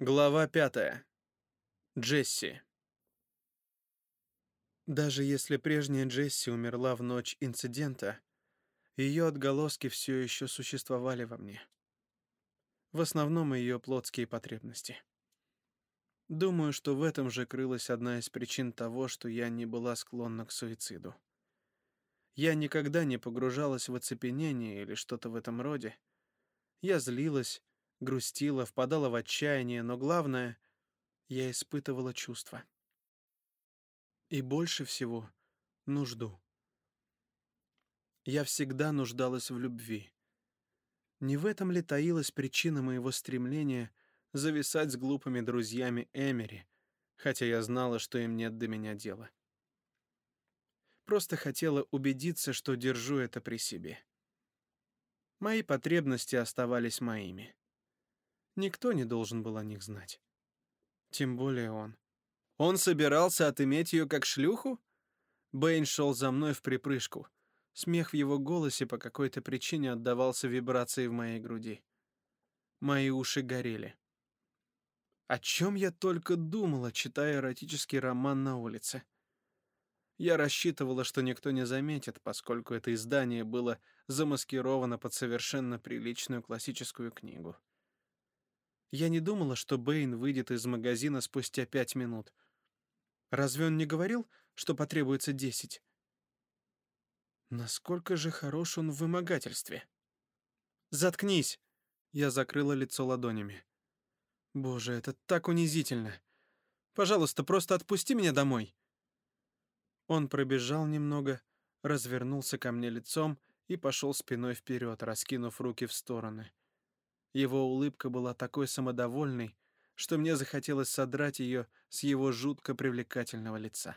Глава пятая. Джесси. Даже если прежняя Джесси умерла в ночь инцидента, ее отголоски все еще существовали во мне. В основном ее плотские потребности. Думаю, что в этом же крылась одна из причин того, что я не была склонна к суициду. Я никогда не погружалась в оцепенение или что-то в этом роде. Я злилась, грустила, впадала в отчаяние, но главное, я испытывала чувства. И больше всего — нужду. Я всегда нуждалась в любви. Не в этом ли таилась причина моего стремления зависать с глупыми друзьями Эмери, хотя я знала, что им нет до меня дела. Просто хотела убедиться, что держу это при себе. Мои потребности оставались моими. Никто не должен был о них знать. Тем более он. Он собирался отыметь ее как шлюху? Бэйн шел за мной в припрыжку. Смех в его голосе по какой-то причине отдавался вибрации в моей груди. Мои уши горели. О чем я только думала, читая эротический роман на улице. Я рассчитывала, что никто не заметит, поскольку это издание было замаскировано под совершенно приличную классическую книгу. Я не думала, что Бэйн выйдет из магазина спустя пять минут. Разве он не говорил, что потребуется десять? Насколько же хорош он в вымогательстве? «Заткнись!» Я закрыла лицо ладонями. «Боже, это так унизительно! Пожалуйста, просто отпусти меня домой!» Он пробежал немного, развернулся ко мне лицом и пошел спиной вперед, раскинув руки в стороны. Его улыбка была такой самодовольной, что мне захотелось содрать ее с его жутко привлекательного лица.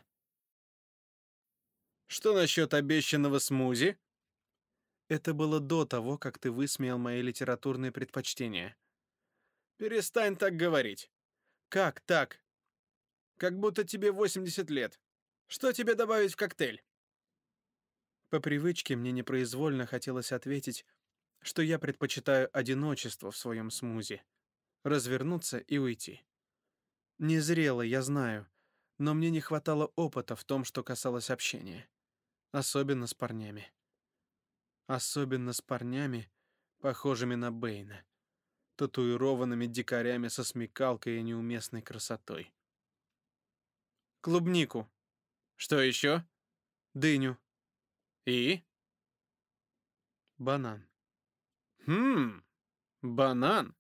«Что насчет обещанного смузи?» Это было до того, как ты высмеял мои литературные предпочтения. «Перестань так говорить». «Как так?» «Как будто тебе 80 лет. Что тебе добавить в коктейль?» По привычке мне непроизвольно хотелось ответить что я предпочитаю одиночество в своем смузи, развернуться и уйти. Незрело, я знаю, но мне не хватало опыта в том, что касалось общения. Особенно с парнями. Особенно с парнями, похожими на Бэйна, татуированными дикарями со смекалкой и неуместной красотой. Клубнику. Что еще? Дыню. И? Банан. «Хм, банан».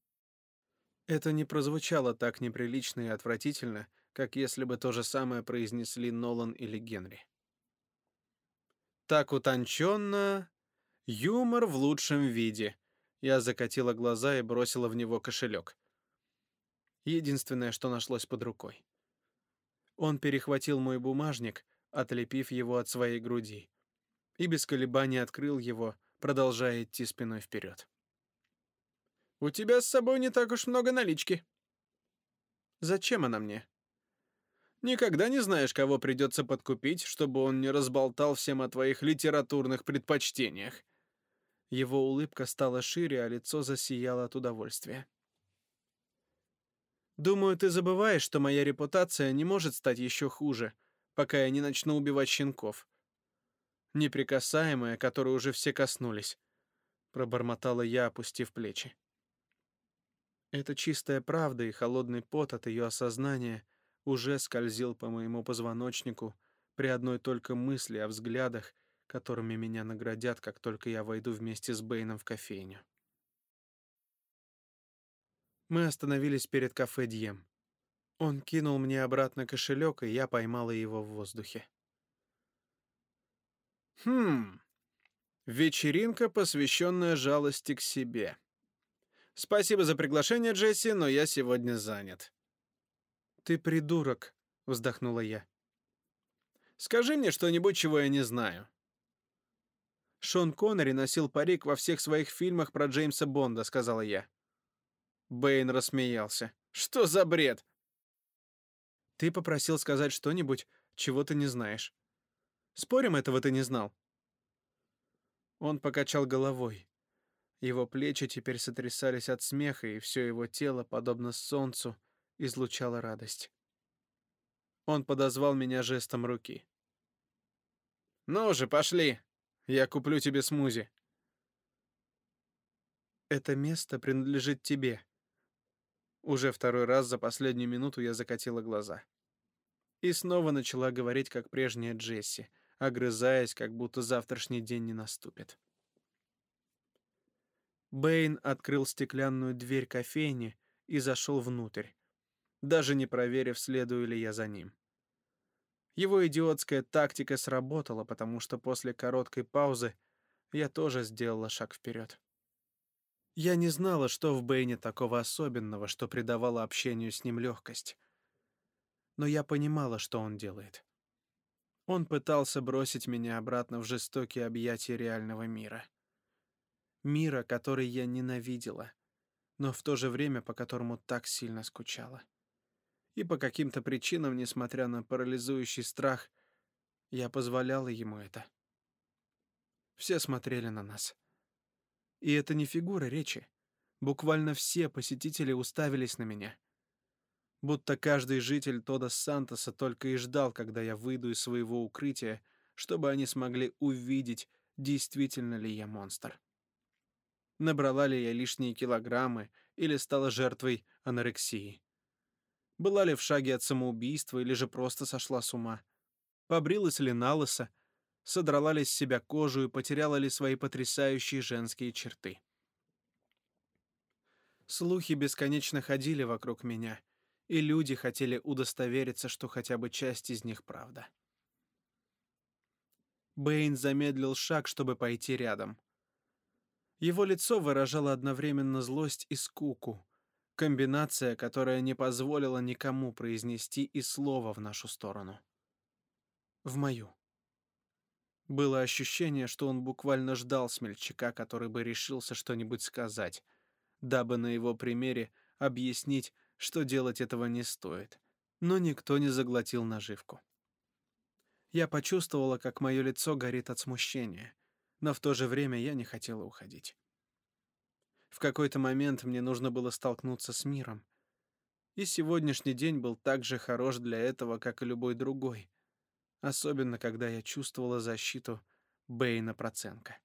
Это не прозвучало так неприлично и отвратительно, как если бы то же самое произнесли Нолан или Генри. Так утонченно, юмор в лучшем виде. Я закатила глаза и бросила в него кошелек. Единственное, что нашлось под рукой. Он перехватил мой бумажник, отлепив его от своей груди, и без колебаний открыл его, продолжая идти спиной вперед. «У тебя с собой не так уж много налички». «Зачем она мне?» «Никогда не знаешь, кого придется подкупить, чтобы он не разболтал всем о твоих литературных предпочтениях». Его улыбка стала шире, а лицо засияло от удовольствия. «Думаю, ты забываешь, что моя репутация не может стать еще хуже, пока я не начну убивать щенков неприкасаемая, которой уже все коснулись», — пробормотала я, опустив плечи. Это чистая правда и холодный пот от ее осознания уже скользил по моему позвоночнику при одной только мысли о взглядах, которыми меня наградят, как только я войду вместе с Бэйном в кофейню. Мы остановились перед кафе Дьем. Он кинул мне обратно кошелек, и я поймала его в воздухе. Хм. Вечеринка, посвященная жалости к себе. Спасибо за приглашение, Джесси, но я сегодня занят. Ты придурок, вздохнула я. Скажи мне что-нибудь, чего я не знаю. Шон Коннери носил парик во всех своих фильмах про Джеймса Бонда, сказала я. Бэйн рассмеялся. Что за бред? Ты попросил сказать что-нибудь, чего ты не знаешь. Спорим, этого ты не знал?» Он покачал головой. Его плечи теперь сотрясались от смеха, и все его тело, подобно солнцу, излучала радость. Он подозвал меня жестом руки. «Ну же, пошли! Я куплю тебе смузи!» «Это место принадлежит тебе». Уже второй раз за последнюю минуту я закатила глаза. И снова начала говорить, как прежняя Джесси, огрызаясь, как будто завтрашний день не наступит. Бэйн открыл стеклянную дверь кофейни и зашел внутрь, даже не проверив, следую ли я за ним. Его идиотская тактика сработала, потому что после короткой паузы я тоже сделала шаг вперед. Я не знала, что в Бэйне такого особенного, что придавало общению с ним легкость. Но я понимала, что он делает. Он пытался бросить меня обратно в жестокие объятия реального мира. Мира, который я ненавидела, но в то же время по которому так сильно скучала. И по каким-то причинам, несмотря на парализующий страх, я позволяла ему это. Все смотрели на нас. И это не фигура речи. Буквально все посетители уставились на меня. Будто каждый житель Тода Сантоса только и ждал, когда я выйду из своего укрытия, чтобы они смогли увидеть, действительно ли я монстр. Набрала ли я лишние килограммы или стала жертвой анорексии. Была ли в шаге от самоубийства или же просто сошла с ума? Побрилась ли на лысо? Содрала ли с себя кожу и потеряла ли свои потрясающие женские черты? Слухи бесконечно ходили вокруг меня, и люди хотели удостовериться, что хотя бы часть из них правда. Бэйн замедлил шаг, чтобы пойти рядом. Его лицо выражало одновременно злость и скуку, Комбинация, которая не позволила никому произнести и слова в нашу сторону. В мою. Было ощущение, что он буквально ждал смельчака, который бы решился что-нибудь сказать, дабы на его примере объяснить, что делать этого не стоит. Но никто не заглотил наживку. Я почувствовала, как мое лицо горит от смущения, но в то же время я не хотела уходить. В какой-то момент мне нужно было столкнуться с миром. И сегодняшний день был так же хорош для этого, как и любой другой. Особенно, когда я чувствовала защиту Бэйна Проценко.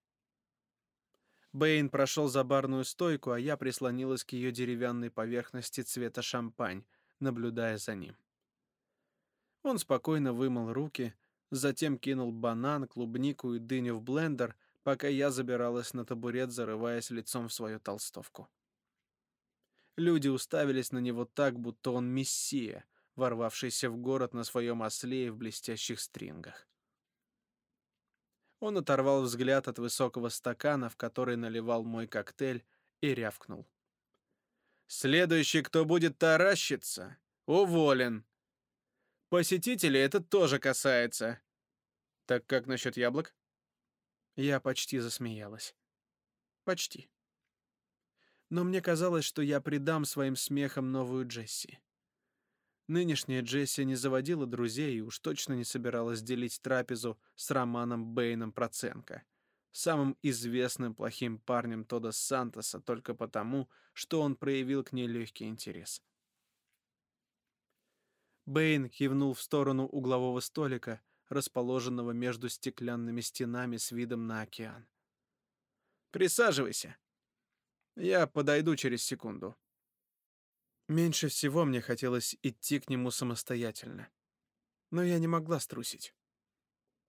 Бэйн прошел за барную стойку, а я прислонилась к ее деревянной поверхности цвета шампань, наблюдая за ним. Он спокойно вымыл руки, затем кинул банан, клубнику и дыню в блендер пока я забиралась на табурет, зарываясь лицом в свою толстовку. Люди уставились на него так, будто он мессия, ворвавшийся в город на своем осле и в блестящих стрингах. Он оторвал взгляд от высокого стакана, в который наливал мой коктейль, и рявкнул. «Следующий, кто будет таращиться, уволен. Посетителей это тоже касается. Так как насчет яблок?» Я почти засмеялась. Почти. Но мне казалось, что я придам своим смехом новую Джесси. Нынешняя Джесси не заводила друзей и уж точно не собиралась делить трапезу с Романом Бэйном Проценко, самым известным плохим парнем Тода Сантоса только потому, что он проявил к ней легкий интерес. Бэйн кивнул в сторону углового столика — расположенного между стеклянными стенами с видом на океан. «Присаживайся. Я подойду через секунду». Меньше всего мне хотелось идти к нему самостоятельно. Но я не могла струсить.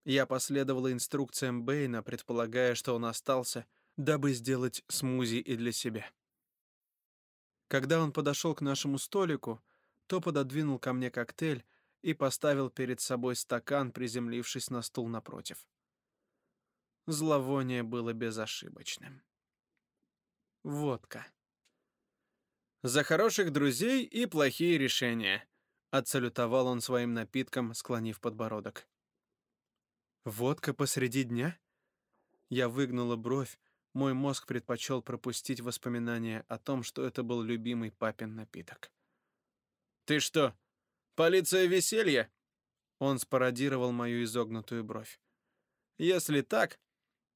Я последовала инструкциям Бэйна, предполагая, что он остался, дабы сделать смузи и для себя. Когда он подошел к нашему столику, то пододвинул ко мне коктейль, и поставил перед собой стакан, приземлившись на стул напротив. Зловоние было безошибочным. Водка. «За хороших друзей и плохие решения», — отсалютовал он своим напитком, склонив подбородок. «Водка посреди дня?» Я выгнула бровь, мой мозг предпочел пропустить воспоминания о том, что это был любимый папин напиток. «Ты что, Полиция веселья?» Он спародировал мою изогнутую бровь. «Если так,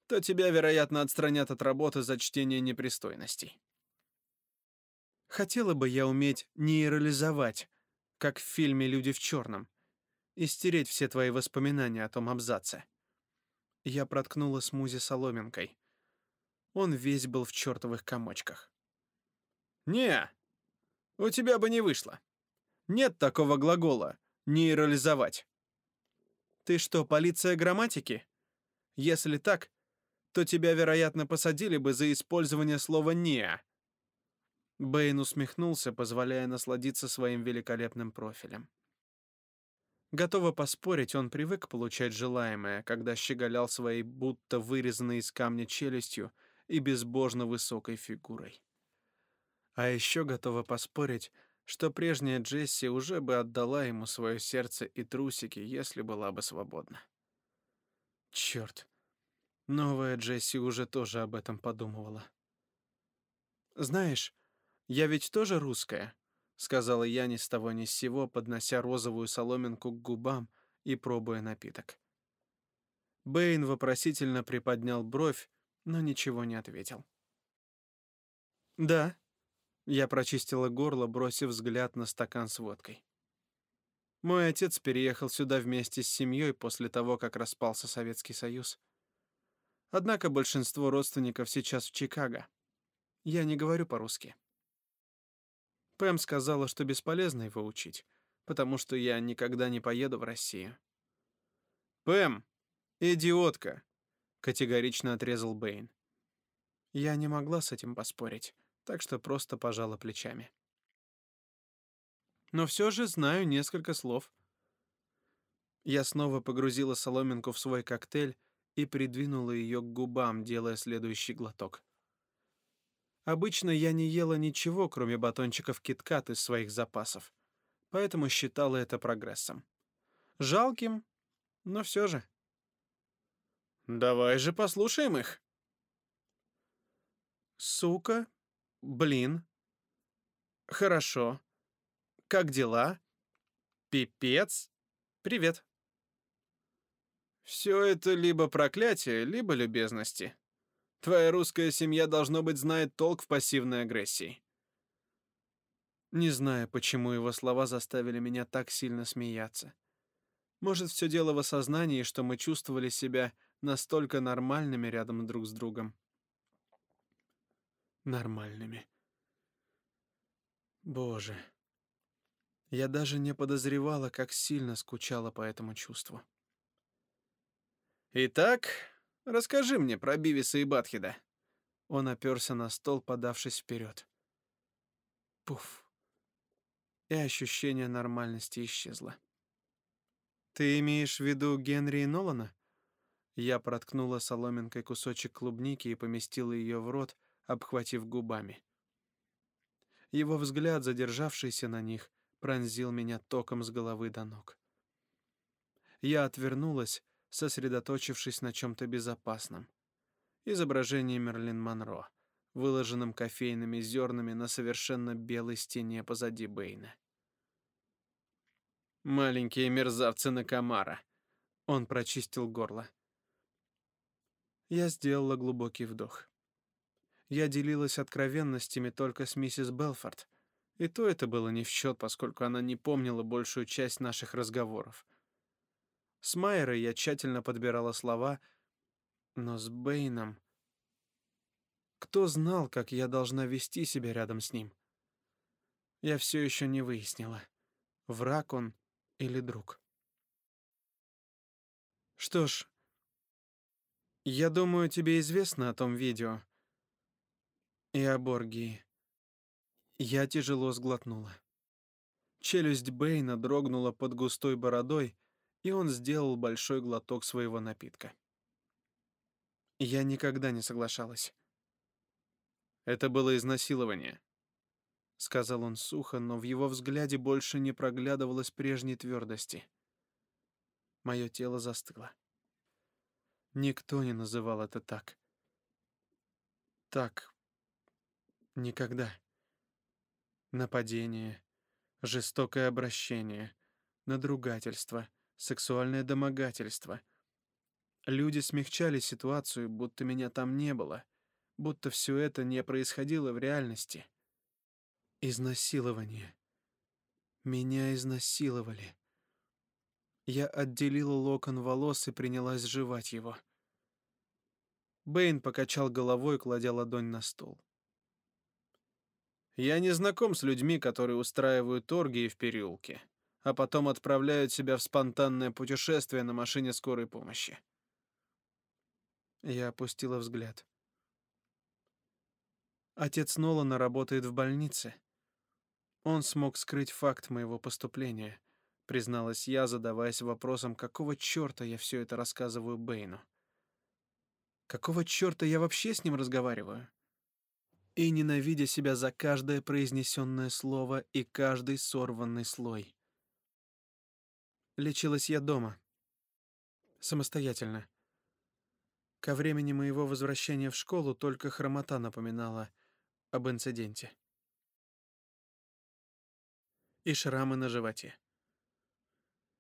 то тебя, вероятно, отстранят от работы за чтение непристойностей». Хотела бы я уметь нейрализовать, как в фильме «Люди в черном», и стереть все твои воспоминания о том абзаце. Я проткнула смузи соломинкой. Он весь был в чертовых комочках. «Не, у тебя бы не вышло. Нет такого глагола «нейрализовать». Ты что, полиция грамматики? Если так, то тебя, вероятно, посадили бы за использование слова «неа». Бэйн усмехнулся, позволяя насладиться своим великолепным профилем. Готово поспорить, он привык получать желаемое, когда щеголял своей будто вырезанной из камня челюстью и безбожно высокой фигурой. А еще готова поспорить, что прежняя Джесси уже бы отдала ему свое сердце и трусики, если была бы свободна. Черт, новая Джесси уже тоже об этом подумывала. «Знаешь, я ведь тоже русская», — сказала я ни с того ни с сего, поднося розовую соломинку к губам и пробуя напиток. Бэйн вопросительно приподнял бровь, но ничего не ответил. «Да», я прочистила горло, бросив взгляд на стакан с водкой. Мой отец переехал сюда вместе с семьей после того, как распался Советский Союз. Однако большинство родственников сейчас в Чикаго. Я не говорю по-русски. Пэм сказала, что бесполезно его учить, потому что я никогда не поеду в Россию. «Пэм, идиотка!» — категорично отрезал Бэйн. Я не могла с этим поспорить так что просто пожала плечами. Но все же знаю несколько слов. Я снова погрузила соломинку в свой коктейль и придвинула ее к губам, делая следующий глоток. Обычно я не ела ничего, кроме батончиков киткат из своих запасов, поэтому считала это прогрессом. Жалким, но все же. «Давай же послушаем их». «Сука Блин. Хорошо. Как дела? Пипец. Привет. Все это либо проклятие, либо любезности. Твоя русская семья, должно быть, знает толк в пассивной агрессии. Не знаю, почему его слова заставили меня так сильно смеяться. Может, все дело в осознании, что мы чувствовали себя настолько нормальными рядом друг с другом нормальными. Боже, я даже не подозревала, как сильно скучала по этому чувству. «Итак, расскажи мне про Бивиса и Батхида». Он оперся на стол, подавшись вперед. Пуф. И ощущение нормальности исчезло. «Ты имеешь в виду Генри и Нолана?» Я проткнула соломинкой кусочек клубники и поместила ее в рот, обхватив губами. Его взгляд, задержавшийся на них, пронзил меня током с головы до ног. Я отвернулась, сосредоточившись на чем-то безопасном. Изображение Мерлин Монро, выложенным кофейными зернами на совершенно белой стене позади Бэйна. «Маленькие мерзавцы на комара!» Он прочистил горло. Я сделала глубокий вдох. Я делилась откровенностями только с миссис Белфорд, и то это было не в счет, поскольку она не помнила большую часть наших разговоров. С Майерой я тщательно подбирала слова, но с Бэйном... Кто знал, как я должна вести себя рядом с ним? Я все еще не выяснила, враг он или друг. Что ж, я думаю, тебе известно о том видео, и о Боргии. Я тяжело сглотнула. Челюсть Бэйна дрогнула под густой бородой, и он сделал большой глоток своего напитка. Я никогда не соглашалась. «Это было изнасилование», — сказал он сухо, но в его взгляде больше не проглядывалось прежней твердости. Мое тело застыло. Никто не называл это так. Так, Никогда. Нападение, жестокое обращение, надругательство, сексуальное домогательство. Люди смягчали ситуацию, будто меня там не было, будто все это не происходило в реальности. Изнасилование. Меня изнасиловали. Я отделила локон волос и принялась жевать его. Бэйн покачал головой, кладя ладонь на стол. «Я не знаком с людьми, которые устраивают оргии в переулке, а потом отправляют себя в спонтанное путешествие на машине скорой помощи». Я опустила взгляд. Отец Нолана работает в больнице. Он смог скрыть факт моего поступления, призналась я, задаваясь вопросом, какого черта я все это рассказываю Бэйну. Какого черта я вообще с ним разговариваю? И ненавидя себя за каждое произнесенное слово и каждый сорванный слой. Лечилась я дома. Самостоятельно. Ко времени моего возвращения в школу только хромота напоминала об инциденте. И шрамы на животе.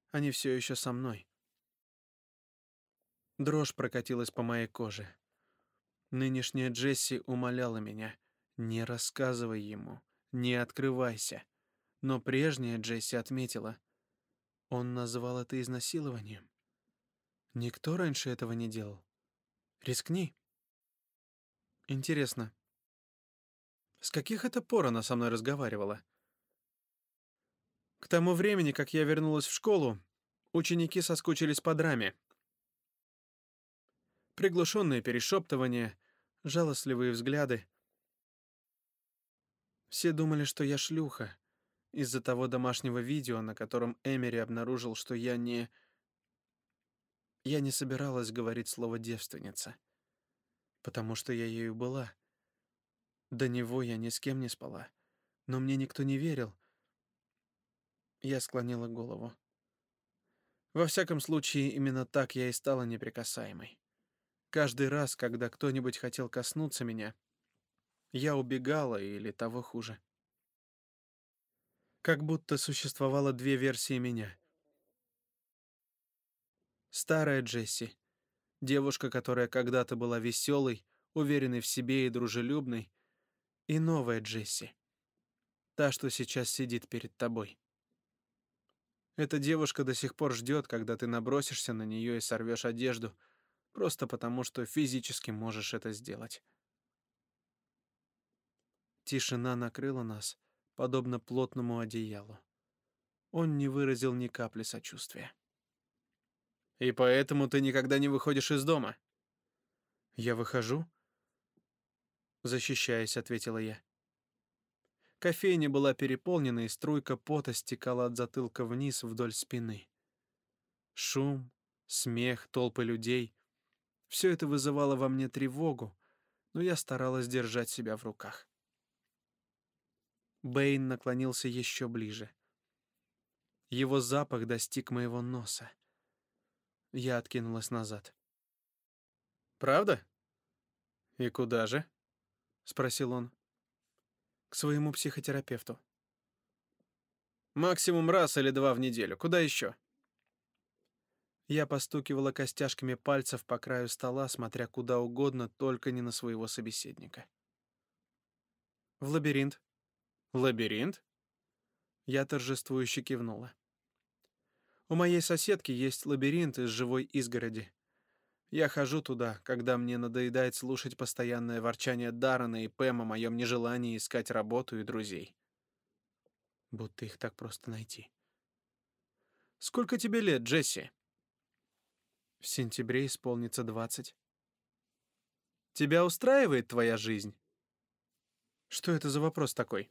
Они все еще со мной. Дрожь прокатилась по моей коже. Нынешняя Джесси умоляла меня. Не рассказывай ему, не открывайся. Но прежняя Джесси отметила. Он назвал это изнасилованием. Никто раньше этого не делал. Рискни. Интересно, с каких это пор она со мной разговаривала? К тому времени, как я вернулась в школу, ученики соскучились по драме, приглушенные перешептывания, жалостливые взгляды. Все думали, что я шлюха, из-за того домашнего видео, на котором Эмери обнаружил, что я не... Я не собиралась говорить слово «девственница», потому что я ею была. До него я ни с кем не спала, но мне никто не верил. Я склонила голову. Во всяком случае, именно так я и стала неприкасаемой. Каждый раз, когда кто-нибудь хотел коснуться меня, я убегала или того хуже. Как будто существовало две версии меня. Старая Джесси, девушка, которая когда-то была веселой, уверенной в себе и дружелюбной, и новая Джесси, та, что сейчас сидит перед тобой. Эта девушка до сих пор ждет, когда ты набросишься на нее и сорвешь одежду — просто потому, что физически можешь это сделать. Тишина накрыла нас, подобно плотному одеялу. Он не выразил ни капли сочувствия. «И поэтому ты никогда не выходишь из дома?» «Я выхожу?» Защищаясь, ответила я. Кофейня была переполнена, и струйка пота стекала от затылка вниз вдоль спины. Шум, смех, толпы людей. Все это вызывало во мне тревогу, но я старалась держать себя в руках. Бэйн наклонился еще ближе. Его запах достиг моего носа. Я откинулась назад. «Правда? И куда же?» — спросил он. «К своему психотерапевту». «Максимум раз или два в неделю. Куда еще?» Я постукивала костяшками пальцев по краю стола, смотря куда угодно, только не на своего собеседника. «В лабиринт». «Лабиринт?» Я торжествующе кивнула. «У моей соседки есть лабиринт из живой изгороди. Я хожу туда, когда мне надоедает слушать постоянное ворчание Даррена и Пэм о моем нежелании искать работу и друзей. Будто их так просто найти. «Сколько тебе лет, Джесси?» В сентябре исполнится двадцать. Тебя устраивает твоя жизнь? Что это за вопрос такой?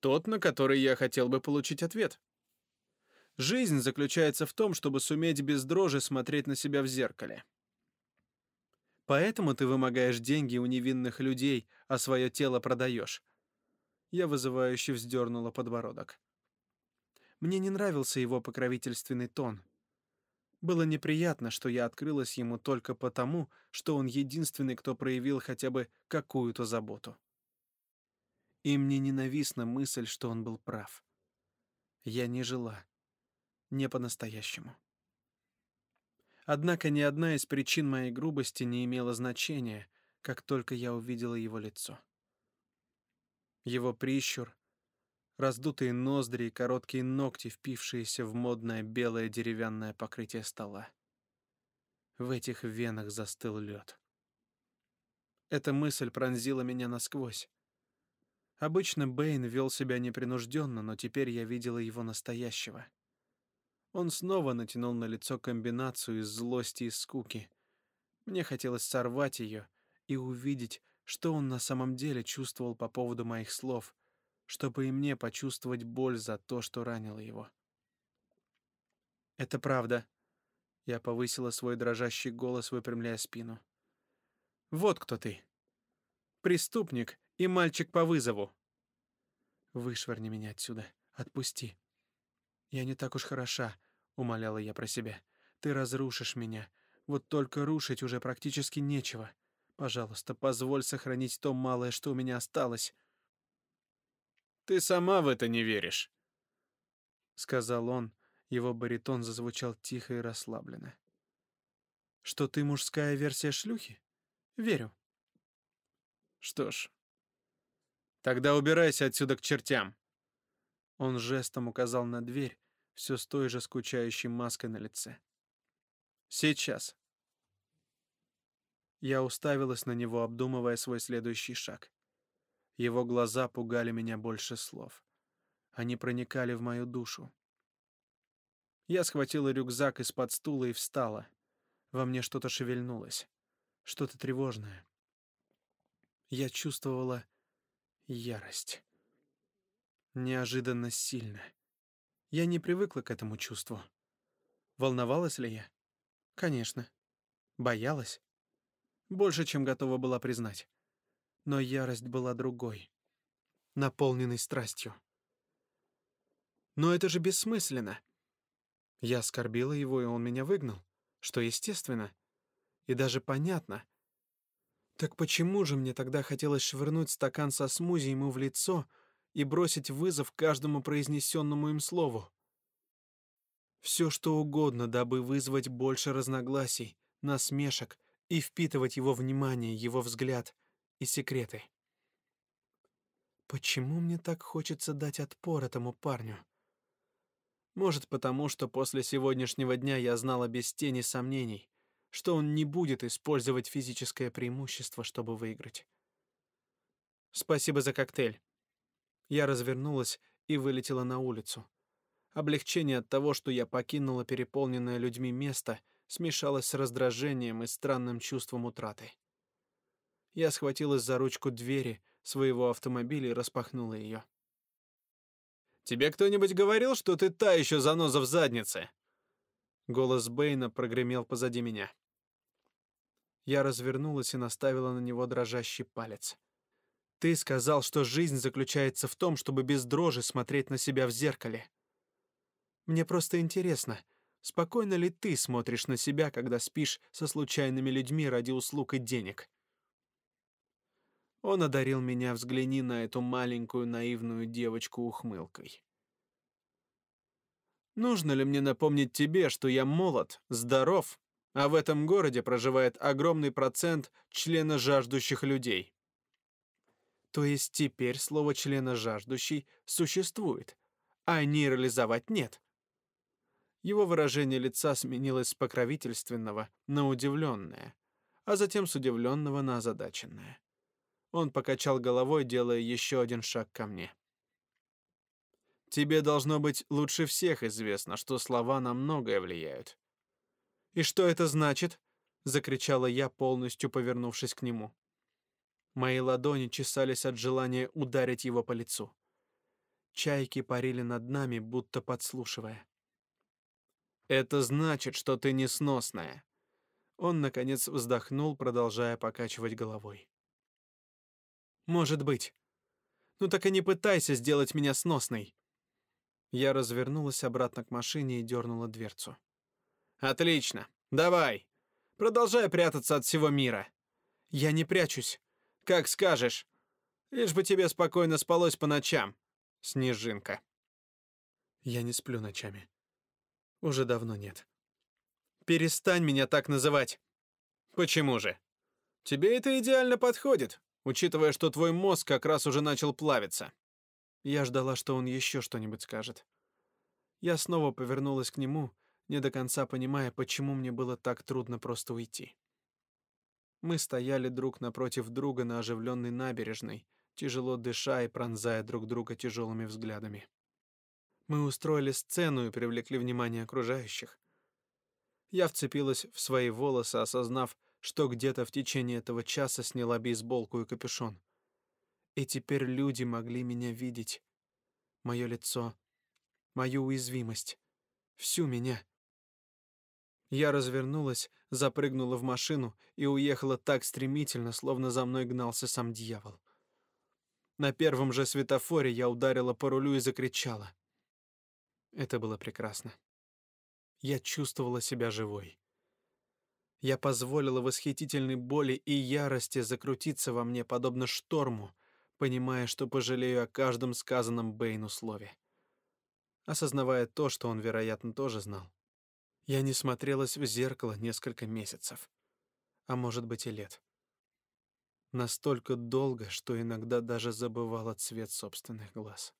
Тот, на который я хотел бы получить ответ. Жизнь заключается в том, чтобы суметь без дрожи смотреть на себя в зеркале. Поэтому ты вымогаешь деньги у невинных людей, а свое тело продаешь. Я вызывающе вздернула подбородок. Мне не нравился его покровительственный тон. Было неприятно, что я открылась ему только потому, что он единственный, кто проявил хотя бы какую-то заботу. И мне ненавистна мысль, что он был прав. Я не жила. Не по-настоящему. Однако ни одна из причин моей грубости не имела значения, как только я увидела его лицо. Его прищур, раздутые ноздри и короткие ногти, впившиеся в модное белое деревянное покрытие стола. В этих венах застыл лед. Эта мысль пронзила меня насквозь. Обычно Бэйн вел себя непринужденно, но теперь я видела его настоящего. Он снова натянул на лицо комбинацию из злости и скуки. Мне хотелось сорвать ее и увидеть, что он на самом деле чувствовал по поводу моих слов, чтобы и мне почувствовать боль за то, что ранило его. «Это правда», — я повысила свой дрожащий голос, выпрямляя спину. «Вот кто ты. Преступник и мальчик по вызову. Вышвырни меня отсюда, отпусти. Я не так уж хороша, умоляла я про себя. Ты разрушишь меня. Вот только рушить уже практически нечего. Пожалуйста, позволь сохранить то малое, что у меня осталось. Ты сама в это не веришь, сказал он. Его баритон зазвучал тихо и расслабленно. Что ты мужская версия шлюхи? Верю. Что ж, тогда убирайся отсюда к чертям. Он жестом указал на дверь, все с той же скучающей маской на лице. Сейчас. Я уставилась на него, обдумывая свой следующий шаг. Его глаза пугали меня больше слов. Они проникали в мою душу. Я схватила рюкзак из-под стула и встала. Во мне что-то шевельнулось, что-то тревожное. Я чувствовала ярость. Неожиданно сильно. Я не привыкла к этому чувству. Волновалась ли я? Конечно. Боялась? Больше, чем готова была признать. Но ярость была другой, наполненной страстью. Но это же бессмысленно. Я оскорбила его, и он меня выгнал, что естественно. И даже понятно. Так почему же мне тогда хотелось швырнуть стакан со смузи ему в лицо и бросить вызов каждому произнесенному им слову? Все что угодно, дабы вызвать больше разногласий, насмешек и впитывать его внимание, его взгляд и секреты. Почему мне так хочется дать отпор этому парню? Может, потому что после сегодняшнего дня я знала без тени сомнений, что он не будет использовать физическое преимущество, чтобы выиграть. Спасибо за коктейль. Я развернулась и вылетела на улицу. Облегчение от того, что я покинула переполненное людьми место, смешалось с раздражением и странным чувством утраты. Я схватилась за ручку двери своего автомобиля и распахнула ее. «Тебе кто-нибудь говорил, что ты та еще заноза в заднице?» Голос Бэйна прогремел позади меня. Я развернулась и наставила на него дрожащий палец. «Ты сказал, что жизнь заключается в том, чтобы без дрожи смотреть на себя в зеркале. Мне просто интересно, спокойно ли ты смотришь на себя, когда спишь со случайными людьми ради услуг и денег?» Он одарил меня «взгляни на эту маленькую наивную девочку ухмылкой». Нужно ли мне напомнить тебе, что я молод, здоров, а в этом городе проживает огромный процент члена жаждущих людей? То есть теперь слово члена жаждущий существует, а нейрализовать нет. Его выражение лица сменилось с покровительственного на удивленное, а затем с удивленного на озадаченное. Он покачал головой, делая еще один шаг ко мне. «Тебе должно быть лучше всех известно, что слова на многое влияют». «И что это значит?» — закричала я, полностью повернувшись к нему. Мои ладони чесались от желания ударить его по лицу. Чайки парили над нами, будто подслушивая. Это значит, что ты несносная. Он наконец вздохнул, продолжая покачивать головой. Может быть. Ну так и не пытайся сделать меня сносной. Я развернулась обратно к машине и дернула дверцу. Отлично. Давай. Продолжай прятаться от всего мира. Я не прячусь. Как скажешь. Лишь бы тебе спокойно спалось по ночам, снежинка. Я не сплю ночами. Уже давно нет. Перестань меня так называть. Почему же? Тебе это идеально подходит. учитывая, что твой мозг как раз уже начал плавиться. Я ждала, что он еще что-нибудь скажет. Я снова повернулась к нему, не до конца понимая, почему мне было так трудно просто уйти. Мы стояли друг напротив друга на оживленной набережной, тяжело дыша и пронзая друг друга тяжелыми взглядами. Мы устроили сцену и привлекли внимание окружающих. Я вцепилась в свои волосы, осознав, что где-то в течение этого часа сняла бейсболку и капюшон. И теперь люди могли меня видеть. Мое лицо, мою уязвимость, всю меня. Я развернулась, запрыгнула в машину и уехала так стремительно, словно за мной гнался сам дьявол. На первом же светофоре я ударила по рулю и закричала. Это было прекрасно. Я чувствовала себя живой. Я позволила восхитительной боли и ярости закрутиться во мне, подобно шторму, понимая, что пожалею о каждом сказанном Бэйну слове. Осознавая то, что он, вероятно, тоже знал. Я не смотрелась в зеркало несколько месяцев, а может быть и лет. Настолько долго, что иногда даже забывала цвет собственных глаз.